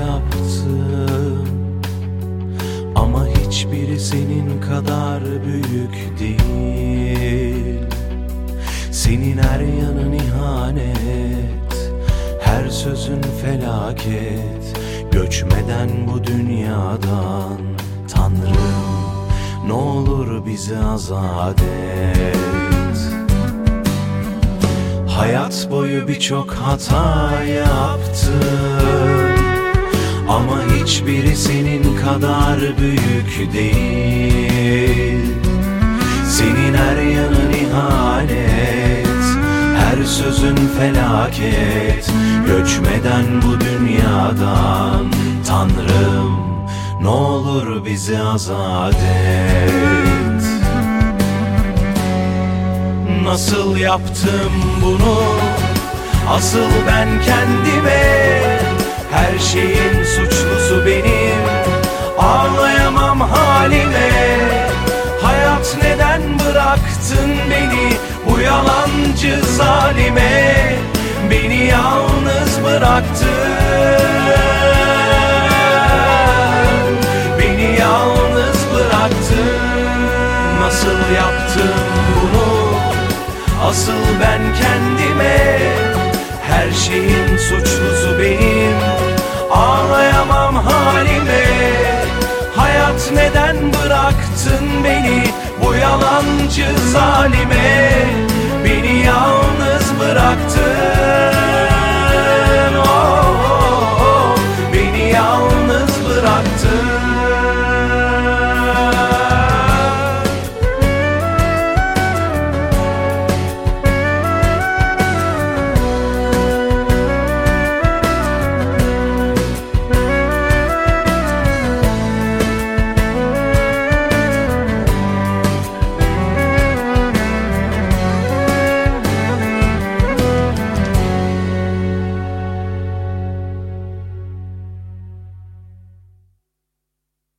yaptım. Ama hiçbiri senin kadar büyük değil. Senin her yanın ihanet Her sözün felaket. Göçmeden bu dünyadan Tanrım ne olur bizi azat et Hayat boyu birçok hata yaptım kadar büyük değil. Senin her yanın ihanet Her sözün felaket. Göçmeden bu dünyadan Tanrım ne olur bizi azat et. Nasıl yaptım bunu? Asıl ben kendime Her şeyin bıraktın beni Bu yalancı zalime. Beni yalnız bıraktın. Beni yalnız bıraktın. Nasıl yaptım bunu? Asıl ben kendime Bu yalancı zalime Beni yalnız bıraktın